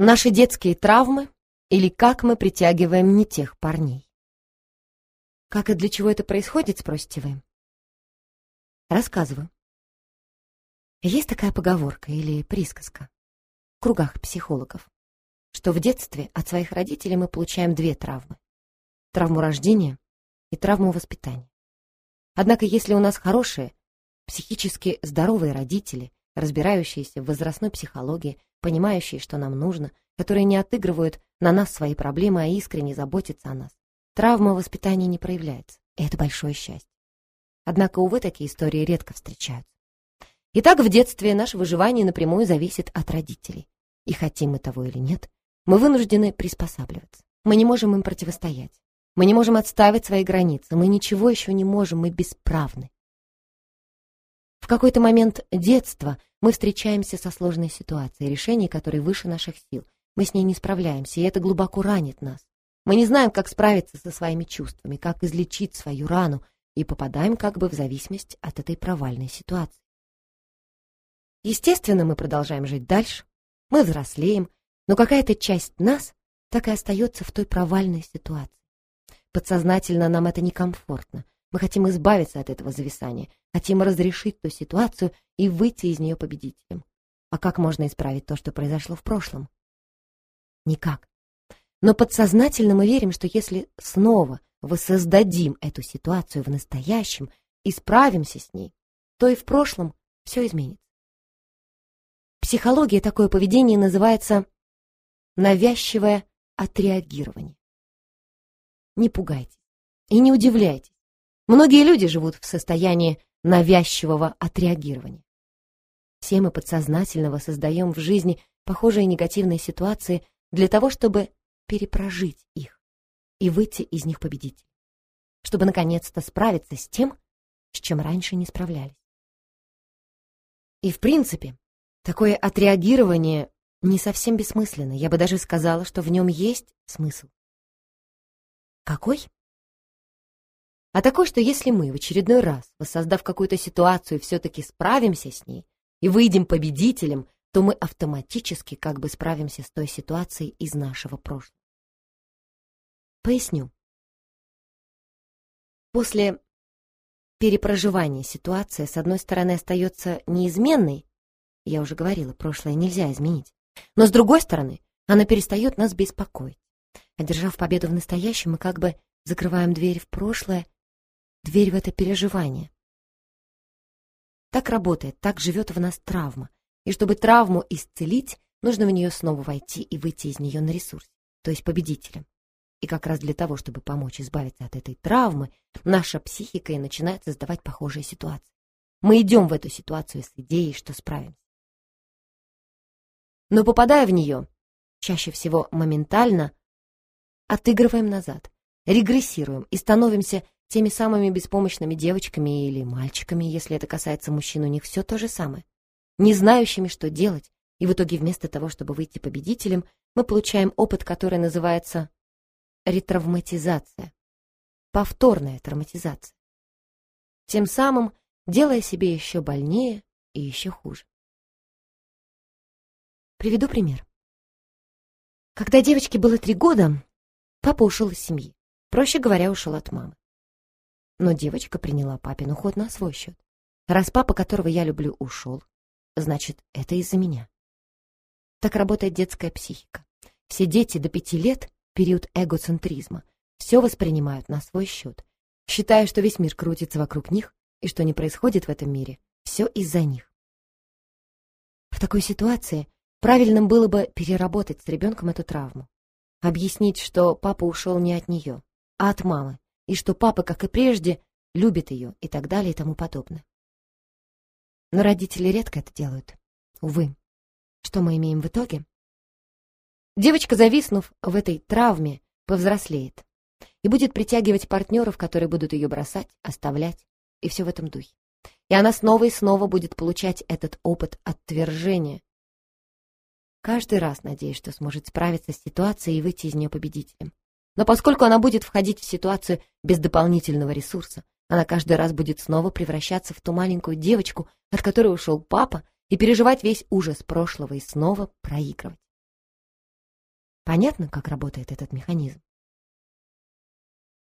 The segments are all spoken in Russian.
Наши детские травмы или как мы притягиваем не тех парней. Как и для чего это происходит, спросите вы? Рассказываю. Есть такая поговорка или присказка в кругах психологов, что в детстве от своих родителей мы получаем две травмы. Травму рождения и травму воспитания. Однако если у нас хорошие, психически здоровые родители, разбирающиеся в возрастной психологии, понимающие, что нам нужно, которые не отыгрывают на нас свои проблемы, а искренне заботятся о нас. Травма воспитания не проявляется, и это большое счастье. Однако, увы, такие истории редко встречаются. Итак, в детстве наше выживание напрямую зависит от родителей. И хотим мы того или нет, мы вынуждены приспосабливаться. Мы не можем им противостоять. Мы не можем отставить свои границы. Мы ничего еще не можем, мы бесправны. В какой-то момент детства мы встречаемся со сложной ситуацией, решение которой выше наших сил. Мы с ней не справляемся, и это глубоко ранит нас. Мы не знаем, как справиться со своими чувствами, как излечить свою рану, и попадаем как бы в зависимость от этой провальной ситуации. Естественно, мы продолжаем жить дальше, мы взрослеем, но какая-то часть нас так и остается в той провальной ситуации. Подсознательно нам это некомфортно, мы хотим избавиться от этого зависания, хотим разрешить ту ситуацию и выйти из нее победителем. А как можно исправить то, что произошло в прошлом? Никак. Но подсознательно мы верим, что если снова воссоздадим эту ситуацию в настоящем и справимся с ней, то и в прошлом все изменится. В психологии такое поведение называется навязчивое отреагирование. Не пугайтесь и не удивляйтесь, Многие люди живут в состоянии навязчивого отреагирования. Все мы подсознательно создаем в жизни похожие негативные ситуации для того, чтобы перепрожить их и выйти из них победителем, чтобы наконец-то справиться с тем, с чем раньше не справлялись. И в принципе, такое отреагирование не совсем бессмысленно. Я бы даже сказала, что в нем есть смысл. Какой? А такой, что если мы в очередной раз, воссоздав какую-то ситуацию, все-таки справимся с ней и выйдем победителем, то мы автоматически как бы справимся с той ситуацией из нашего прошлого. Поясню. После перепроживания ситуация, с одной стороны, остается неизменной, я уже говорила, прошлое нельзя изменить, но с другой стороны, она перестает нас беспокоить. Одержав победу в настоящем, мы как бы закрываем дверь в прошлое дверь в это переживание. Так работает, так живет в нас травма. И чтобы травму исцелить, нужно в нее снова войти и выйти из нее на ресурс, то есть победителем. И как раз для того, чтобы помочь избавиться от этой травмы, наша психика и начинает создавать похожие ситуации. Мы идем в эту ситуацию с идеей, что справимся. Но попадая в нее, чаще всего моментально, отыгрываем назад, регрессируем и становимся теми самыми беспомощными девочками или мальчиками, если это касается мужчин, у них все то же самое. Не знающими, что делать, и в итоге вместо того, чтобы выйти победителем, мы получаем опыт, который называется ретравматизация, повторная травматизация. Тем самым делая себе еще больнее и еще хуже. Приведу пример. Когда девочке было три года, папа ушел из семьи. Проще говоря, ушел от мамы. Но девочка приняла папин уход на свой счет. Раз папа, которого я люблю, ушел, значит, это из-за меня. Так работает детская психика. Все дети до пяти лет, период эгоцентризма, все воспринимают на свой счет, считая, что весь мир крутится вокруг них, и что не происходит в этом мире, все из-за них. В такой ситуации правильным было бы переработать с ребенком эту травму. Объяснить, что папа ушел не от нее, а от мамы, и что папа, как и прежде, любит ее и так далее и тому подобное. Но родители редко это делают. Увы. Что мы имеем в итоге? Девочка, зависнув в этой травме, повзрослеет и будет притягивать партнеров, которые будут ее бросать, оставлять, и все в этом духе. И она снова и снова будет получать этот опыт отвержения. Каждый раз надеясь, что сможет справиться с ситуацией и выйти из нее победителем. Но поскольку она будет входить в ситуацию без дополнительного ресурса, она каждый раз будет снова превращаться в ту маленькую девочку, от которой ушел папа, и переживать весь ужас прошлого и снова проигрывать. Понятно, как работает этот механизм?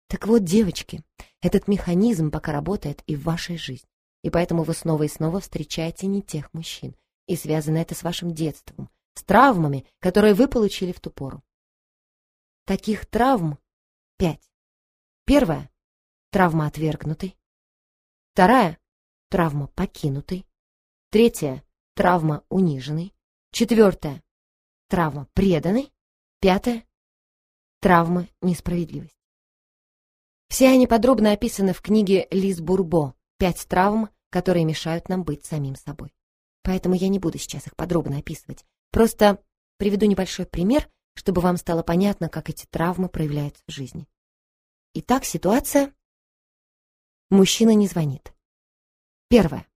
Так вот, девочки, этот механизм пока работает и в вашей жизни. И поэтому вы снова и снова встречаете не тех мужчин. И связано это с вашим детством, с травмами, которые вы получили в ту пору. Таких травм пять. Первая — травма отвергнутой. Вторая — травма покинутой. Третья — травма униженной. Четвертая — травма преданной. Пятая — травма несправедливости. Все они подробно описаны в книге Лиз Бурбо «Пять травм, которые мешают нам быть самим собой». Поэтому я не буду сейчас их подробно описывать. Просто приведу небольшой пример, чтобы вам стало понятно, как эти травмы проявляются в жизни. Итак, ситуация. Мужчина не звонит. Первое.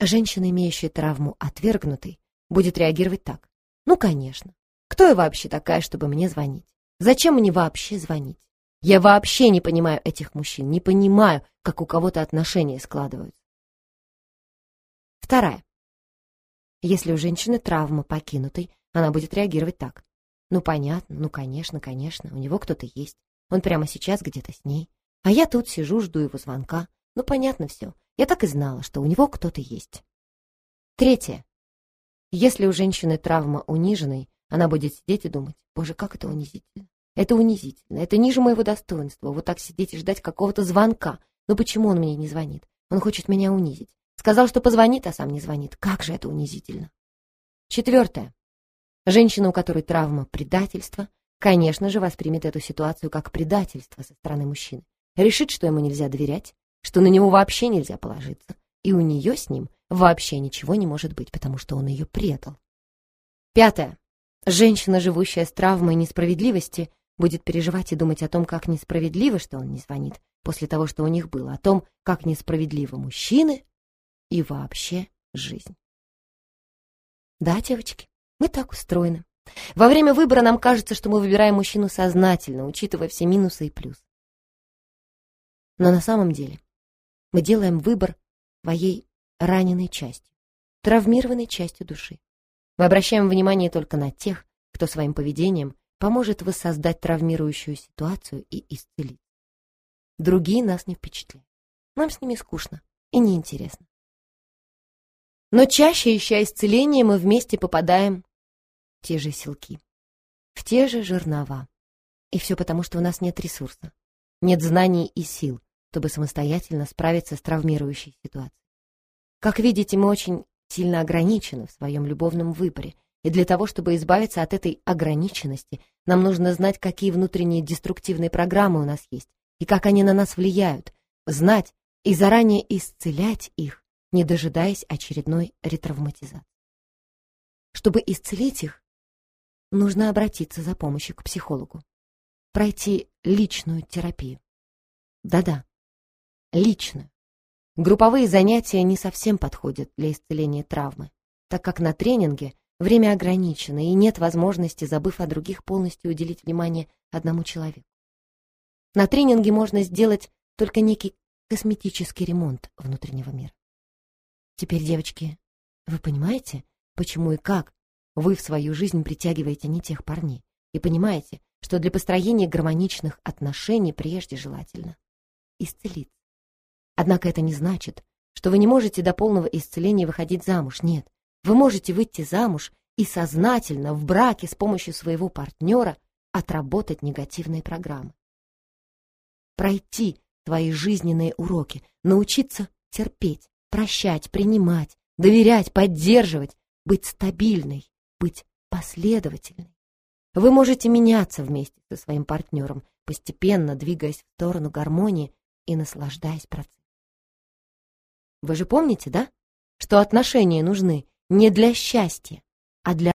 Женщина, имеющая травму отвергнутой, будет реагировать так. Ну, конечно. Кто я вообще такая, чтобы мне звонить? Зачем мне вообще звонить? Я вообще не понимаю этих мужчин, не понимаю, как у кого-то отношения складываются. Вторая. Если у женщины травма покинутой, она будет реагировать так. Ну, понятно, ну, конечно, конечно, у него кто-то есть. Он прямо сейчас где-то с ней. А я тут сижу, жду его звонка. Ну, понятно все. Я так и знала, что у него кто-то есть. Третье. Если у женщины травма униженной, она будет сидеть и думать, боже, как это унизительно. Это унизительно, это ниже моего достоинства. Вот так сидеть и ждать какого-то звонка. Ну почему он мне не звонит? Он хочет меня унизить. Сказал, что позвонит, а сам не звонит. Как же это унизительно. Четвертое. Женщина, у которой травма предательства, конечно же, воспримет эту ситуацию как предательство со стороны мужчины. Решит, что ему нельзя доверять, что на него вообще нельзя положиться, и у нее с ним вообще ничего не может быть, потому что он ее предал. Пятое. Женщина, живущая с травмой несправедливости, будет переживать и думать о том, как несправедливо, что он не звонит, после того, что у них было, о том, как несправедливо мужчины и вообще жизнь. Да, девочки, мы так устроены. Во время выбора нам кажется, что мы выбираем мужчину сознательно, учитывая все минусы и плюсы. Но на самом деле мы делаем выбор своей раненой частью, травмированной частью души. Мы обращаем внимание только на тех, кто своим поведением поможет воссоздать травмирующую ситуацию и исцелить. Другие нас не впечатляют. Нам с ними скучно и неинтересно. Но чаще, ища исцеление, мы вместе попадаем те же селки, в те же жернова. И все потому, что у нас нет ресурса, нет знаний и сил, чтобы самостоятельно справиться с травмирующей ситуацией. Как видите, мы очень сильно ограничены в своем любовном выборе, и для того, чтобы избавиться от этой ограниченности, нам нужно знать, какие внутренние деструктивные программы у нас есть и как они на нас влияют, знать и заранее исцелять их, не дожидаясь очередной ретравматизации. Чтобы исцелить их, нужно обратиться за помощью к психологу, пройти личную терапию. Да-да, личную. Групповые занятия не совсем подходят для исцеления травмы, так как на тренинге Время ограничено, и нет возможности, забыв о других, полностью уделить внимание одному человеку. На тренинге можно сделать только некий косметический ремонт внутреннего мира. Теперь, девочки, вы понимаете, почему и как вы в свою жизнь притягиваете не тех парней, и понимаете, что для построения гармоничных отношений прежде желательно исцелиться. Однако это не значит, что вы не можете до полного исцеления выходить замуж. Нет, вы можете выйти замуж и сознательно в браке с помощью своего партнера отработать негативные программы. Пройти свои жизненные уроки, научиться терпеть, прощать, принимать, доверять, поддерживать, быть стабильной, быть последовательной. Вы можете меняться вместе со своим партнером, постепенно двигаясь в сторону гармонии и наслаждаясь процессом. Вы же помните, да, что отношения нужны не для счастья, а для